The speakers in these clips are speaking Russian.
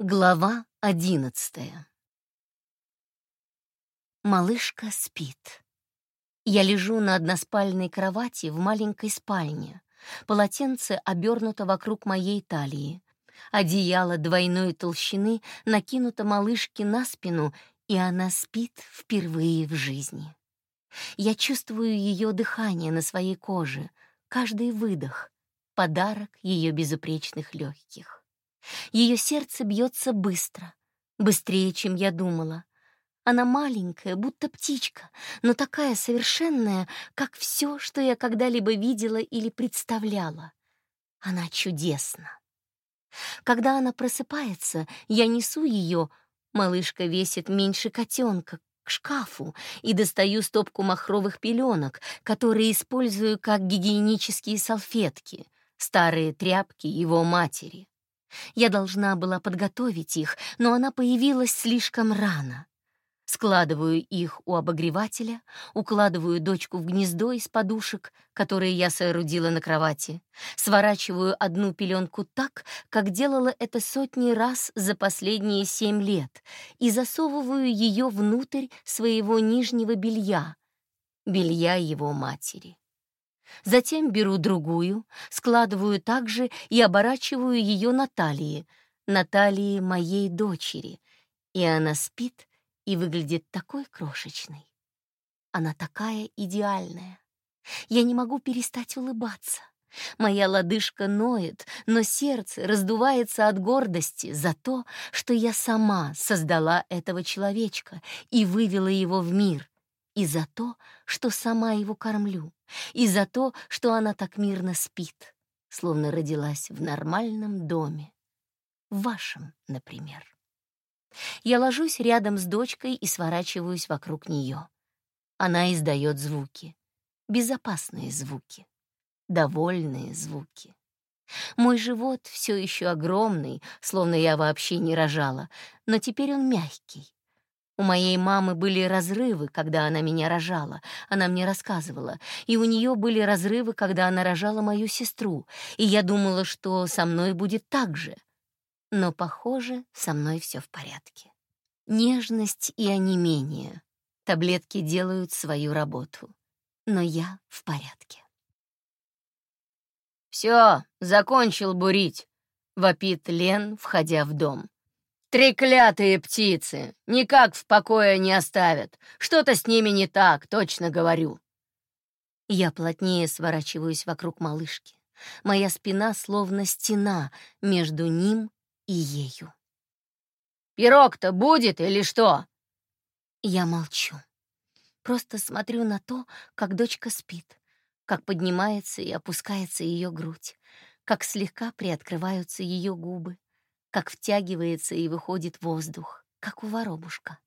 Глава одиннадцатая Малышка спит. Я лежу на односпальной кровати в маленькой спальне. Полотенце обернуто вокруг моей талии. Одеяло двойной толщины накинуто малышке на спину, и она спит впервые в жизни. Я чувствую ее дыхание на своей коже, каждый выдох — подарок ее безупречных легких. Ее сердце бьется быстро, быстрее, чем я думала — она маленькая, будто птичка, но такая совершенная, как все, что я когда-либо видела или представляла. Она чудесна. Когда она просыпается, я несу ее, малышка весит меньше котенка, к шкафу и достаю стопку махровых пеленок, которые использую как гигиенические салфетки, старые тряпки его матери. Я должна была подготовить их, но она появилась слишком рано. Складываю их у обогревателя, укладываю дочку в гнездо из подушек, которые я соорудила на кровати, сворачиваю одну пеленку так, как делала это сотни раз за последние семь лет, и засовываю ее внутрь своего нижнего белья, белья его матери. Затем беру другую, складываю также и оборачиваю ее на талии, моей дочери, и она спит, и выглядит такой крошечной. Она такая идеальная. Я не могу перестать улыбаться. Моя лодыжка ноет, но сердце раздувается от гордости за то, что я сама создала этого человечка и вывела его в мир, и за то, что сама его кормлю, и за то, что она так мирно спит, словно родилась в нормальном доме. Вашем, например. Я ложусь рядом с дочкой и сворачиваюсь вокруг нее. Она издает звуки. Безопасные звуки. Довольные звуки. Мой живот все еще огромный, словно я вообще не рожала, но теперь он мягкий. У моей мамы были разрывы, когда она меня рожала, она мне рассказывала, и у нее были разрывы, когда она рожала мою сестру, и я думала, что со мной будет так же — но, похоже, со мной все в порядке. Нежность и онемение. Таблетки делают свою работу. Но я в порядке. «Все, закончил бурить», — вопит Лен, входя в дом. «Треклятые птицы! Никак в покое не оставят. Что-то с ними не так, точно говорю». Я плотнее сворачиваюсь вокруг малышки. Моя спина словно стена между ним и ею. «Пирог-то будет или что?» Я молчу. Просто смотрю на то, как дочка спит, как поднимается и опускается ее грудь, как слегка приоткрываются ее губы, как втягивается и выходит воздух, как у воробушка.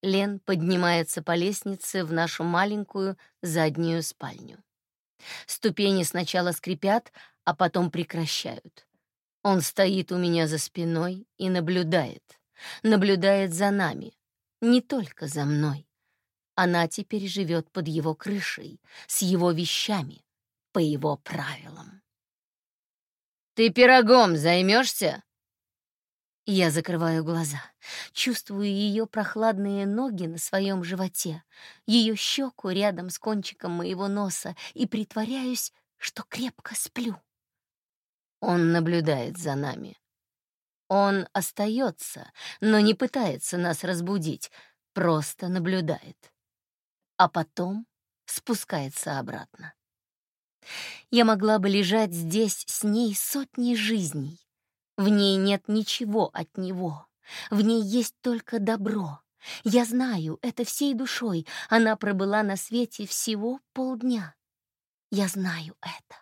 Лен поднимается по лестнице в нашу маленькую заднюю спальню. Ступени сначала скрипят, а потом прекращают. Он стоит у меня за спиной и наблюдает. Наблюдает за нами, не только за мной. Она теперь живет под его крышей, с его вещами, по его правилам. «Ты пирогом займешься? Я закрываю глаза, чувствую ее прохладные ноги на своем животе, ее щеку рядом с кончиком моего носа и притворяюсь, что крепко сплю. Он наблюдает за нами. Он остается, но не пытается нас разбудить, просто наблюдает. А потом спускается обратно. Я могла бы лежать здесь с ней сотни жизней. В ней нет ничего от него. В ней есть только добро. Я знаю это всей душой. Она пробыла на свете всего полдня. Я знаю это.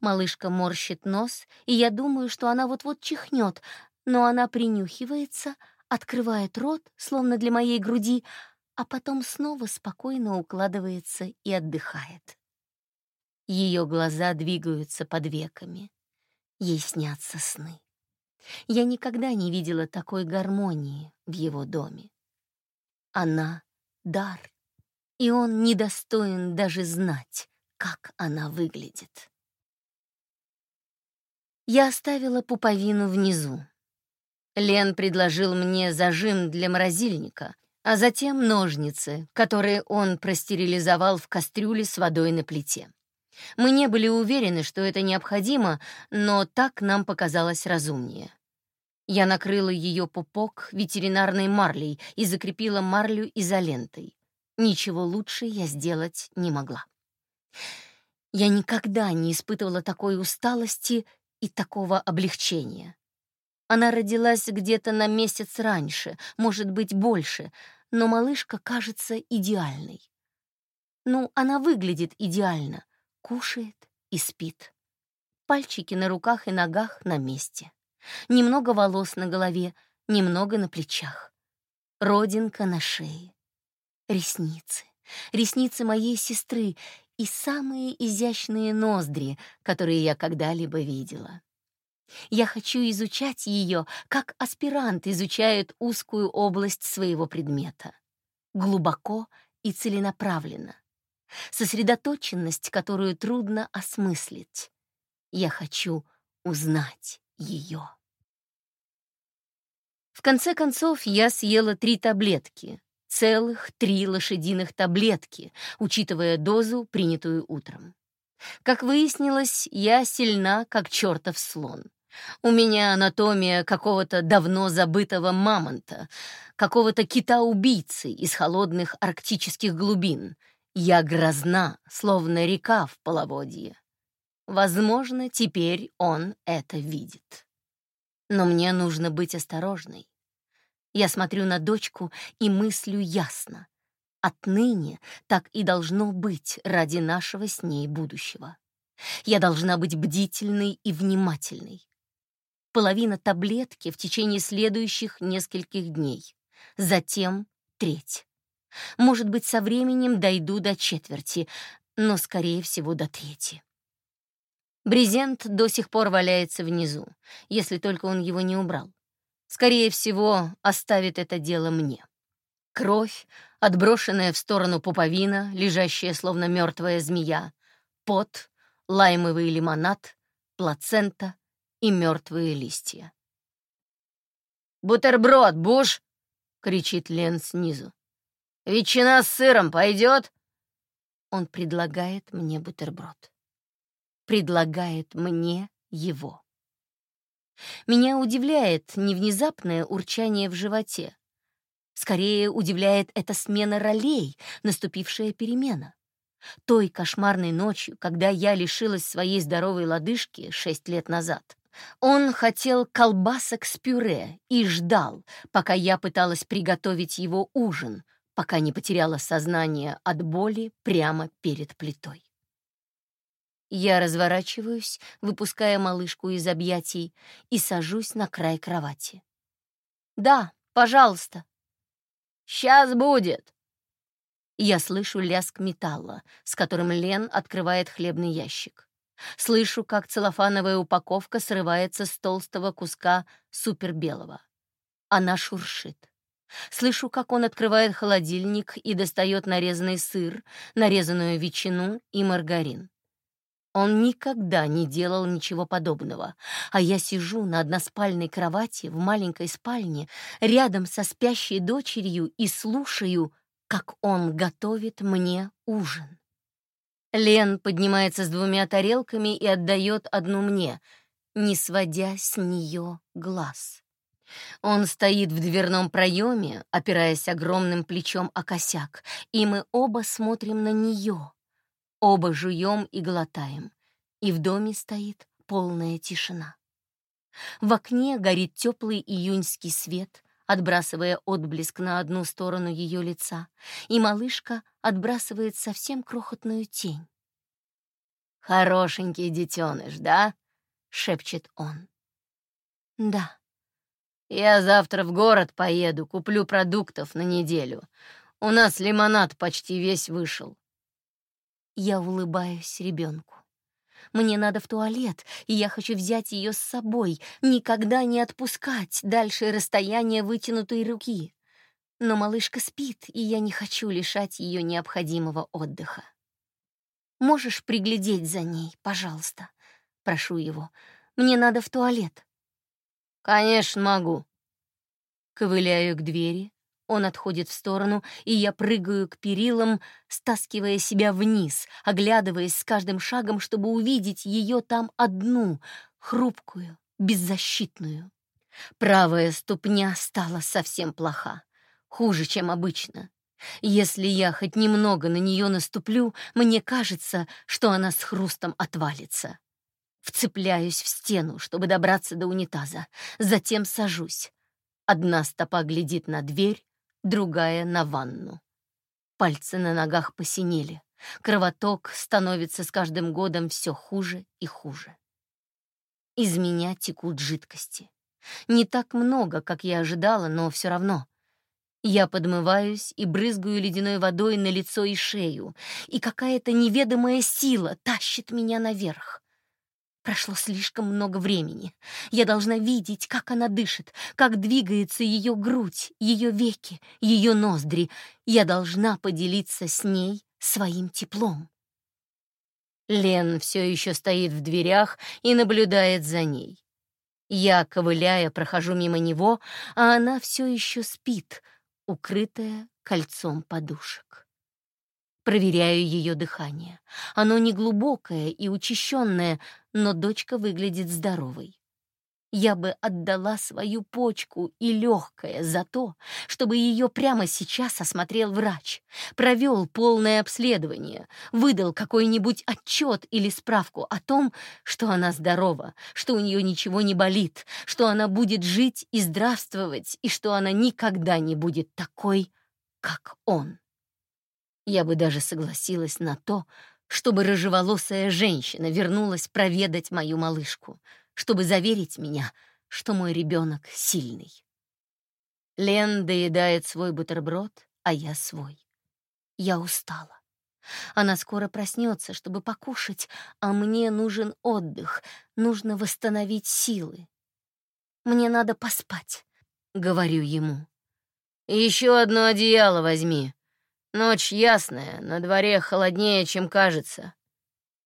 Малышка морщит нос, и я думаю, что она вот-вот чихнет, но она принюхивается, открывает рот, словно для моей груди, а потом снова спокойно укладывается и отдыхает. Ее глаза двигаются под веками. Ей снятся сны. Я никогда не видела такой гармонии в его доме. Она — дар, и он недостоин даже знать, как она выглядит. Я оставила пуповину внизу. Лен предложил мне зажим для морозильника, а затем ножницы, которые он простерилизовал в кастрюле с водой на плите. Мы не были уверены, что это необходимо, но так нам показалось разумнее. Я накрыла ее пупок ветеринарной марлей и закрепила марлю изолентой. Ничего лучше я сделать не могла. Я никогда не испытывала такой усталости и такого облегчения. Она родилась где-то на месяц раньше, может быть, больше, но малышка кажется идеальной. Ну, она выглядит идеально, кушает и спит. Пальчики на руках и ногах на месте. Немного волос на голове, немного на плечах. Родинка на шее. Ресницы. Ресницы моей сестры и самые изящные ноздри, которые я когда-либо видела. Я хочу изучать ее, как аспирант изучает узкую область своего предмета. Глубоко и целенаправленно. Сосредоточенность, которую трудно осмыслить. Я хочу узнать ее. В конце концов, я съела три таблетки, целых три лошадиных таблетки, учитывая дозу, принятую утром. Как выяснилось, я сильна, как чертов слон. У меня анатомия какого-то давно забытого мамонта, какого-то кита-убийцы из холодных арктических глубин. Я грозна, словно река в половодье. Возможно, теперь он это видит. Но мне нужно быть осторожной. Я смотрю на дочку и мыслю ясно. Отныне так и должно быть ради нашего с ней будущего. Я должна быть бдительной и внимательной. Половина таблетки в течение следующих нескольких дней. Затем треть. Может быть, со временем дойду до четверти, но, скорее всего, до трети. Брезент до сих пор валяется внизу, если только он его не убрал. Скорее всего, оставит это дело мне. Кровь, отброшенная в сторону пуповина, лежащая словно мертвая змея, пот, лаймовый лимонад, плацента и мертвые листья. «Бутерброд, Буш!» — кричит Лен снизу. «Ветчина с сыром пойдет?» Он предлагает мне бутерброд предлагает мне его. Меня удивляет не внезапное урчание в животе. Скорее удивляет эта смена ролей, наступившая перемена. Той кошмарной ночью, когда я лишилась своей здоровой лодыжки шесть лет назад, он хотел колбасок с пюре и ждал, пока я пыталась приготовить его ужин, пока не потеряла сознание от боли прямо перед плитой. Я разворачиваюсь, выпуская малышку из объятий, и сажусь на край кровати. «Да, пожалуйста». «Сейчас будет!» Я слышу лязг металла, с которым Лен открывает хлебный ящик. Слышу, как целлофановая упаковка срывается с толстого куска супербелого. Она шуршит. Слышу, как он открывает холодильник и достает нарезанный сыр, нарезанную ветчину и маргарин. Он никогда не делал ничего подобного, а я сижу на односпальной кровати в маленькой спальне рядом со спящей дочерью и слушаю, как он готовит мне ужин. Лен поднимается с двумя тарелками и отдает одну мне, не сводя с нее глаз. Он стоит в дверном проеме, опираясь огромным плечом о косяк, и мы оба смотрим на нее. Оба жуем и глотаем, и в доме стоит полная тишина. В окне горит теплый июньский свет, отбрасывая отблеск на одну сторону ее лица, и малышка отбрасывает совсем крохотную тень. «Хорошенький детеныш, да?» — шепчет он. «Да». «Я завтра в город поеду, куплю продуктов на неделю. У нас лимонад почти весь вышел. Я улыбаюсь ребенку. Мне надо в туалет, и я хочу взять ее с собой, никогда не отпускать дальше расстояния вытянутой руки. Но малышка спит, и я не хочу лишать ее необходимого отдыха. «Можешь приглядеть за ней, пожалуйста?» — прошу его. «Мне надо в туалет». «Конечно могу», Ковыляю к двери, он отходит в сторону, и я прыгаю к перилам, стаскивая себя вниз, оглядываясь с каждым шагом, чтобы увидеть ее там одну, хрупкую, беззащитную. Правая ступня стала совсем плоха, хуже, чем обычно. Если я хоть немного на нее наступлю, мне кажется, что она с хрустом отвалится. Вцепляюсь в стену, чтобы добраться до унитаза, затем сажусь. Одна стопа глядит на дверь, другая — на ванну. Пальцы на ногах посинели. Кровоток становится с каждым годом все хуже и хуже. Из меня текут жидкости. Не так много, как я ожидала, но все равно. Я подмываюсь и брызгаю ледяной водой на лицо и шею, и какая-то неведомая сила тащит меня наверх. Прошло слишком много времени. Я должна видеть, как она дышит, как двигается ее грудь, ее веки, ее ноздри. Я должна поделиться с ней своим теплом. Лен все еще стоит в дверях и наблюдает за ней. Я, ковыляя, прохожу мимо него, а она все еще спит, укрытая кольцом подушек. Проверяю ее дыхание. Оно неглубокое и учащенное, но дочка выглядит здоровой. Я бы отдала свою почку и легкое за то, чтобы ее прямо сейчас осмотрел врач, провел полное обследование, выдал какой-нибудь отчет или справку о том, что она здорова, что у нее ничего не болит, что она будет жить и здравствовать, и что она никогда не будет такой, как он. Я бы даже согласилась на то, чтобы рыжеволосая женщина вернулась проведать мою малышку, чтобы заверить меня, что мой ребенок сильный. Лен доедает свой бутерброд, а я свой. Я устала. Она скоро проснется, чтобы покушать, а мне нужен отдых, нужно восстановить силы. Мне надо поспать, — говорю ему. «Еще одно одеяло возьми», Ночь ясная, на дворе холоднее, чем кажется.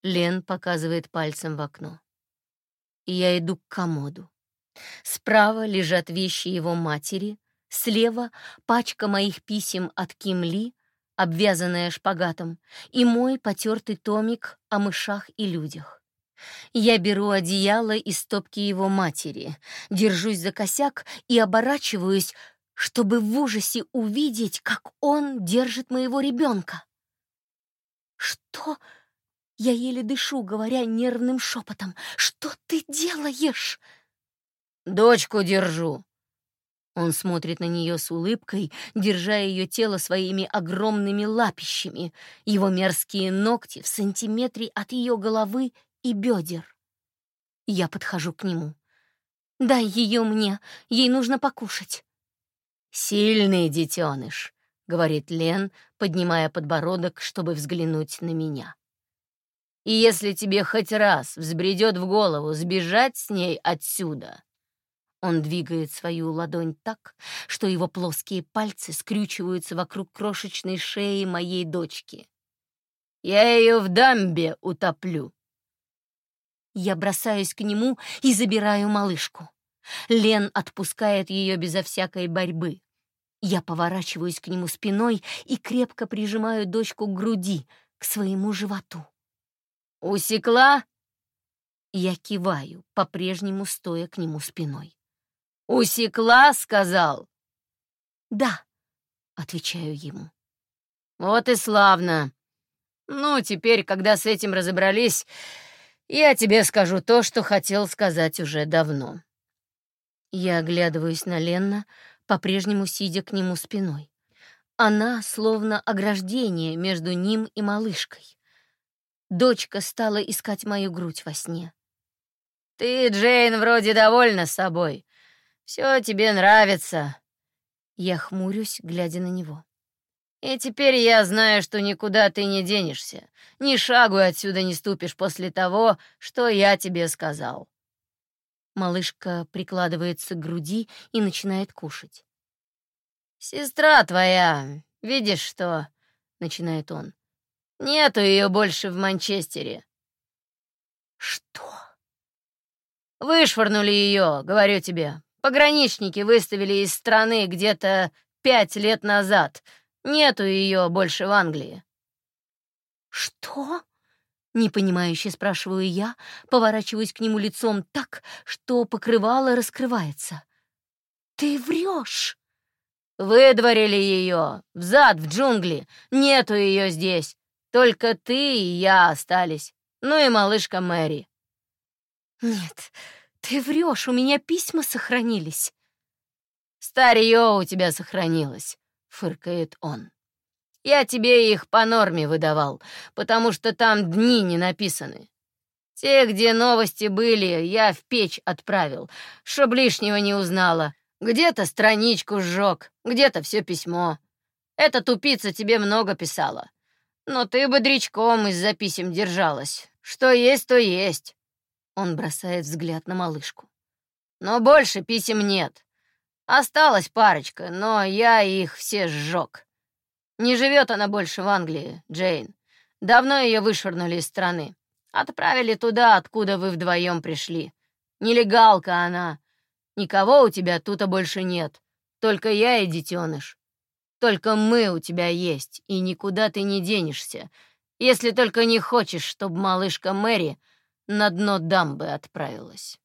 Лен показывает пальцем в окно. Я иду к комоду. Справа лежат вещи его матери, слева пачка моих писем от Ким Ли, обвязанная шпагатом, и мой потертый томик о мышах и людях. Я беру одеяло из стопки его матери, держусь за косяк и оборачиваюсь, чтобы в ужасе увидеть, как он держит моего ребенка. «Что?» Я еле дышу, говоря нервным шепотом. «Что ты делаешь?» «Дочку держу». Он смотрит на нее с улыбкой, держа ее тело своими огромными лапищами, его мерзкие ногти в сантиметре от ее головы и бедер. Я подхожу к нему. «Дай ее мне, ей нужно покушать». «Сильный детеныш», — говорит Лен, поднимая подбородок, чтобы взглянуть на меня. «И если тебе хоть раз взбредет в голову сбежать с ней отсюда...» Он двигает свою ладонь так, что его плоские пальцы скрючиваются вокруг крошечной шеи моей дочки. «Я ее в дамбе утоплю». Я бросаюсь к нему и забираю малышку. Лен отпускает ее безо всякой борьбы. Я поворачиваюсь к нему спиной и крепко прижимаю дочку к груди, к своему животу. «Усекла?» Я киваю, по-прежнему стоя к нему спиной. «Усекла?» — сказал. «Да», — отвечаю ему. «Вот и славно. Ну, теперь, когда с этим разобрались, я тебе скажу то, что хотел сказать уже давно». Я оглядываюсь на Ленна, по-прежнему сидя к нему спиной. Она словно ограждение между ним и малышкой. Дочка стала искать мою грудь во сне. «Ты, Джейн, вроде довольна собой. Все тебе нравится». Я хмурюсь, глядя на него. «И теперь я знаю, что никуда ты не денешься. Ни шагу отсюда не ступишь после того, что я тебе сказал». Малышка прикладывается к груди и начинает кушать. «Сестра твоя, видишь что?» — начинает он. «Нету ее больше в Манчестере». «Что?» «Вышвырнули ее, говорю тебе. Пограничники выставили из страны где-то пять лет назад. Нету ее больше в Англии». «Что?» — непонимающе спрашиваю я, поворачиваюсь к нему лицом так, что покрывало раскрывается. «Ты врешь!» «Выдворили ее! Взад, в джунгли! Нету ее здесь! Только ты и я остались! Ну и малышка Мэри!» «Нет, ты врешь, у меня письма сохранились!» «Старье у тебя сохранилось!» — фыркает он. «Я тебе их по норме выдавал, потому что там дни не написаны. Те, где новости были, я в печь отправил, чтоб лишнего не узнала. Где-то страничку сжег, где-то все письмо. Эта тупица тебе много писала. Но ты бодрячком из-за писем держалась. Что есть, то есть. Он бросает взгляд на малышку. Но больше писем нет. Осталась парочка, но я их все сжег. Не живет она больше в Англии, Джейн. Давно ее вышвырнули из страны. Отправили туда, откуда вы вдвоем пришли. Нелегалка она. Никого у тебя тут больше нет. Только я и детеныш. Только мы у тебя есть, и никуда ты не денешься, если только не хочешь, чтобы малышка Мэри на дно дамбы отправилась.